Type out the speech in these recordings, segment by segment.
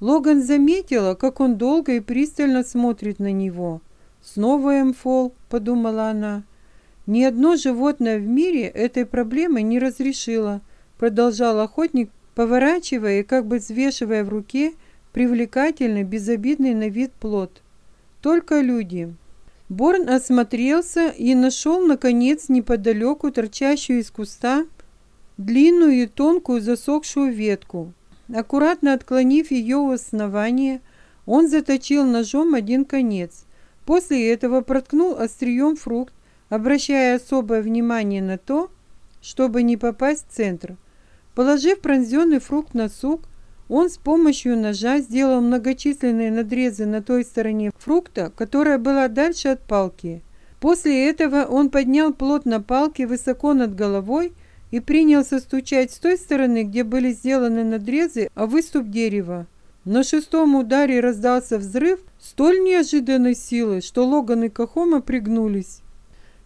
Логан заметила, как он долго и пристально смотрит на него. «Снова Эмфол», — подумала она. «Ни одно животное в мире этой проблемы не разрешило», — продолжал охотник, поворачивая и как бы взвешивая в руке привлекательный, безобидный на вид плод. «Только люди». Борн осмотрелся и нашел, наконец, неподалеку торчащую из куста длинную и тонкую засохшую ветку. Аккуратно отклонив ее у основания, он заточил ножом один конец. После этого проткнул острием фрукт, обращая особое внимание на то, чтобы не попасть в центр. Положив пронзенный фрукт на сук, он с помощью ножа сделал многочисленные надрезы на той стороне фрукта, которая была дальше от палки. После этого он поднял плод на палке высоко над головой и принялся стучать с той стороны, где были сделаны надрезы, о выступ дерева. На шестом ударе раздался взрыв столь неожиданной силы, что Логан и Кахома пригнулись.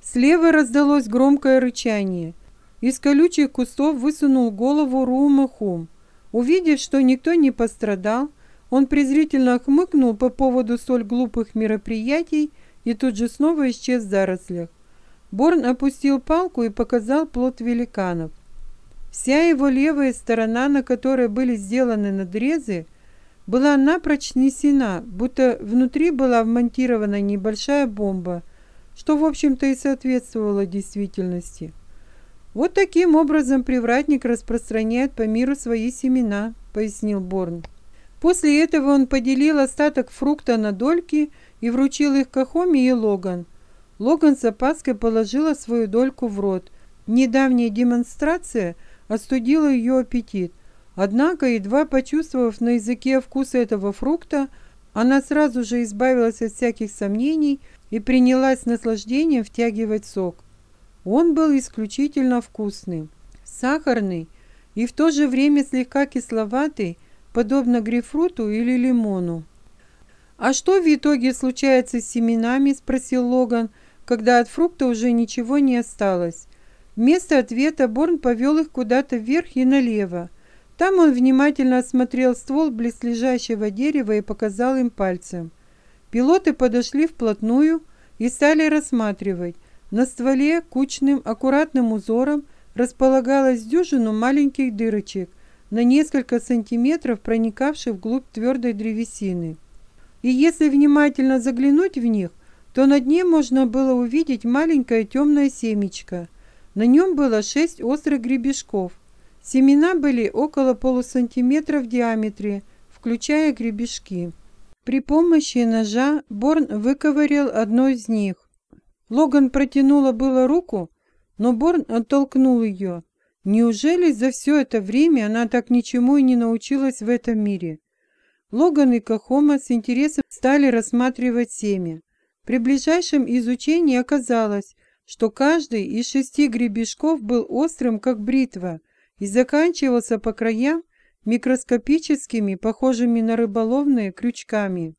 Слева раздалось громкое рычание. Из колючих кустов высунул голову Рума Хум. Увидев, что никто не пострадал, он презрительно хмыкнул по поводу столь глупых мероприятий и тут же снова исчез в зарослях. Борн опустил палку и показал плод великанов. Вся его левая сторона, на которой были сделаны надрезы, была напрочь снесена, будто внутри была вмонтирована небольшая бомба, что, в общем-то, и соответствовало действительности. «Вот таким образом привратник распространяет по миру свои семена», — пояснил Борн. После этого он поделил остаток фрукта на дольки и вручил их Кахоме и Логан — Логан с опаской положила свою дольку в рот. Недавняя демонстрация остудила ее аппетит. Однако, едва почувствовав на языке вкус этого фрукта, она сразу же избавилась от всяких сомнений и принялась с наслаждением втягивать сок. Он был исключительно вкусный, сахарный и в то же время слегка кисловатый, подобно грейпфруту или лимону. «А что в итоге случается с семенами?» – спросил Логан – когда от фрукта уже ничего не осталось. Вместо ответа Борн повел их куда-то вверх и налево. Там он внимательно осмотрел ствол близлежащего дерева и показал им пальцем. Пилоты подошли вплотную и стали рассматривать. На стволе кучным аккуратным узором располагалась дюжину маленьких дырочек, на несколько сантиметров проникавших вглубь твердой древесины. И если внимательно заглянуть в них, то на дне можно было увидеть маленькое темное семечко. На нем было шесть острых гребешков. Семена были около полусантиметра в диаметре, включая гребешки. При помощи ножа Борн выковырял одно из них. Логан протянула было руку, но Борн оттолкнул ее. Неужели за все это время она так ничему и не научилась в этом мире? Логан и Кахома с интересом стали рассматривать семя. При ближайшем изучении оказалось, что каждый из шести гребешков был острым, как бритва, и заканчивался по краям микроскопическими, похожими на рыболовные, крючками.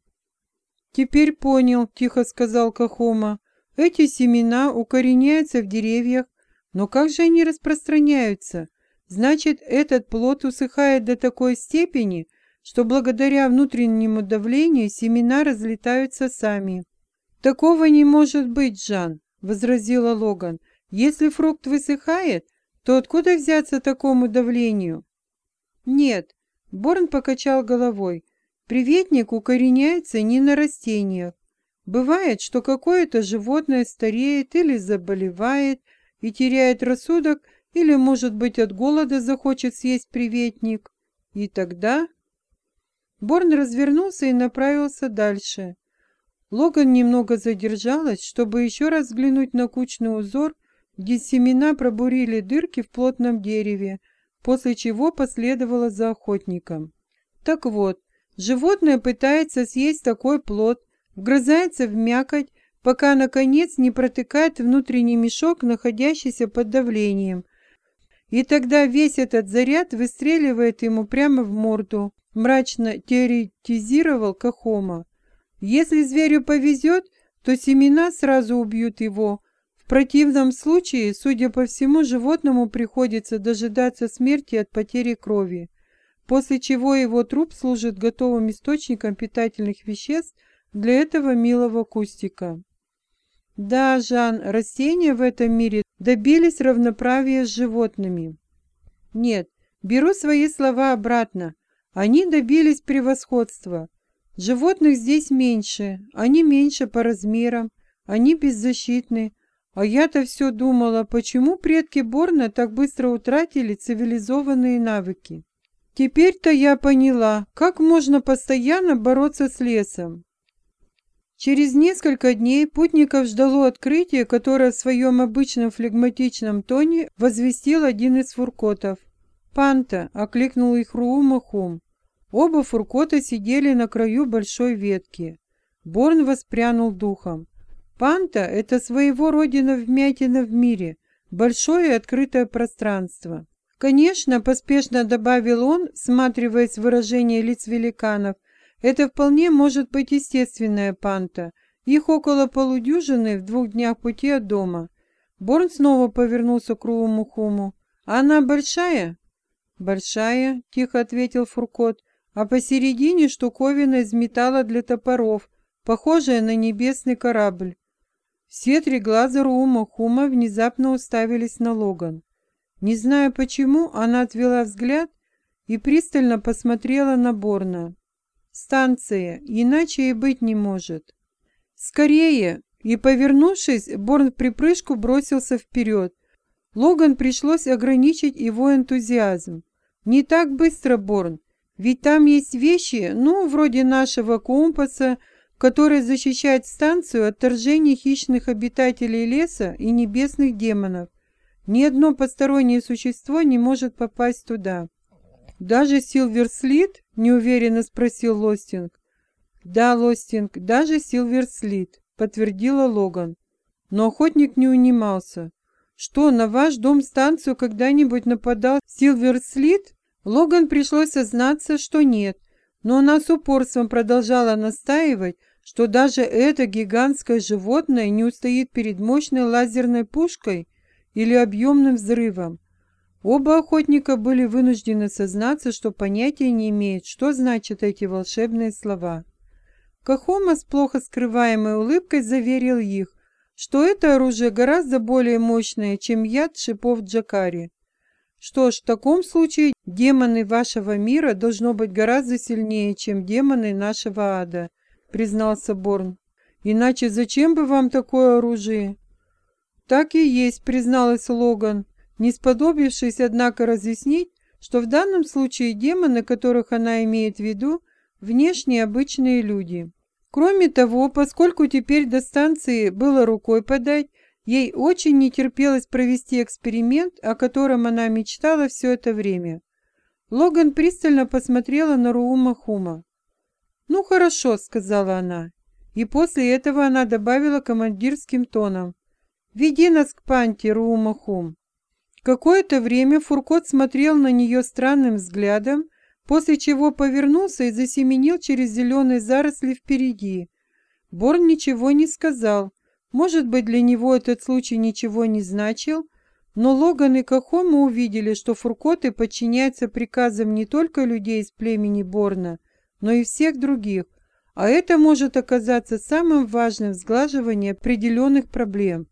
«Теперь понял», — тихо сказал Кахома. «Эти семена укореняются в деревьях, но как же они распространяются? Значит, этот плод усыхает до такой степени, что благодаря внутреннему давлению семена разлетаются сами». «Такого не может быть, Жан», — возразила Логан. «Если фрукт высыхает, то откуда взяться такому давлению?» «Нет», — Борн покачал головой. «Приветник укореняется не на растениях. Бывает, что какое-то животное стареет или заболевает и теряет рассудок, или, может быть, от голода захочет съесть приветник. И тогда...» Борн развернулся и направился дальше. Логан немного задержалась, чтобы еще раз взглянуть на кучный узор, где семена пробурили дырки в плотном дереве, после чего последовала за охотником. Так вот, животное пытается съесть такой плод, вгрызается в мякоть, пока, наконец, не протыкает внутренний мешок, находящийся под давлением. И тогда весь этот заряд выстреливает ему прямо в морду, мрачно теоретизировал Кахома. Если зверю повезет, то семена сразу убьют его. В противном случае, судя по всему, животному приходится дожидаться смерти от потери крови. после чего его труп служит готовым источником питательных веществ для этого милого кустика. Да, Жан, растения в этом мире добились равноправия с животными. Нет, беру свои слова обратно. Они добились превосходства. Животных здесь меньше, они меньше по размерам, они беззащитны. А я-то все думала, почему предки Борна так быстро утратили цивилизованные навыки. Теперь-то я поняла, как можно постоянно бороться с лесом. Через несколько дней путников ждало открытие, которое в своем обычном флегматичном тоне возвестил один из фуркотов. «Панта!» — окликнул их Руумахум. Оба фуркота сидели на краю большой ветки. Борн воспрянул духом. Панта — это своего родина вмятина в мире, большое открытое пространство. Конечно, поспешно добавил он, всматриваясь в выражение лиц великанов, это вполне может быть естественная панта. Их около полудюжины в двух днях пути от дома. Борн снова повернулся к Рувому Хуму. «Она большая?» «Большая», — тихо ответил Фуркот, «а посередине штуковина из металла для топоров, похожая на небесный корабль». Все три глаза Рума Хума внезапно уставились на Логан. Не зная почему, она отвела взгляд и пристально посмотрела на Борна. Станция, иначе и быть не может. Скорее! И, повернувшись, Борн в припрыжку бросился вперед. Логан пришлось ограничить его энтузиазм. Не так быстро, Борн, ведь там есть вещи, ну, вроде нашего компаса, который защищает станцию от вторжения хищных обитателей леса и небесных демонов. Ни одно постороннее существо не может попасть туда. «Даже Силверслит?» — неуверенно спросил Лостинг. «Да, Лостинг, даже Силверслит», — подтвердила Логан. Но охотник не унимался. «Что, на ваш дом-станцию когда-нибудь нападал Силверслит?» Логан пришлось сознаться, что нет, но она с упорством продолжала настаивать, что даже это гигантское животное не устоит перед мощной лазерной пушкой или объемным взрывом. Оба охотника были вынуждены сознаться, что понятия не имеют, что значат эти волшебные слова. Кахома с плохо скрываемой улыбкой заверил их, что это оружие гораздо более мощное, чем яд шипов Джакари. Что ж, в таком случае демоны вашего мира должно быть гораздо сильнее, чем демоны нашего ада, признался Борн. Иначе зачем бы вам такое оружие? Так и есть, призналась Логан не сподобившись, однако, разъяснить, что в данном случае демоны, которых она имеет в виду, внешне обычные люди. Кроме того, поскольку теперь до станции было рукой подать, ей очень не терпелось провести эксперимент, о котором она мечтала все это время. Логан пристально посмотрела на Руума Хума. «Ну хорошо», — сказала она. И после этого она добавила командирским тоном. «Веди нас к панте, Руума Хум». Какое-то время Фуркот смотрел на нее странным взглядом, после чего повернулся и засеменил через зеленые заросли впереди. Борн ничего не сказал. Может быть, для него этот случай ничего не значил, но Логан и Кахома увидели, что фуркоты подчиняются приказам не только людей из племени Борна, но и всех других, а это может оказаться самым важным в сглаживании определенных проблем.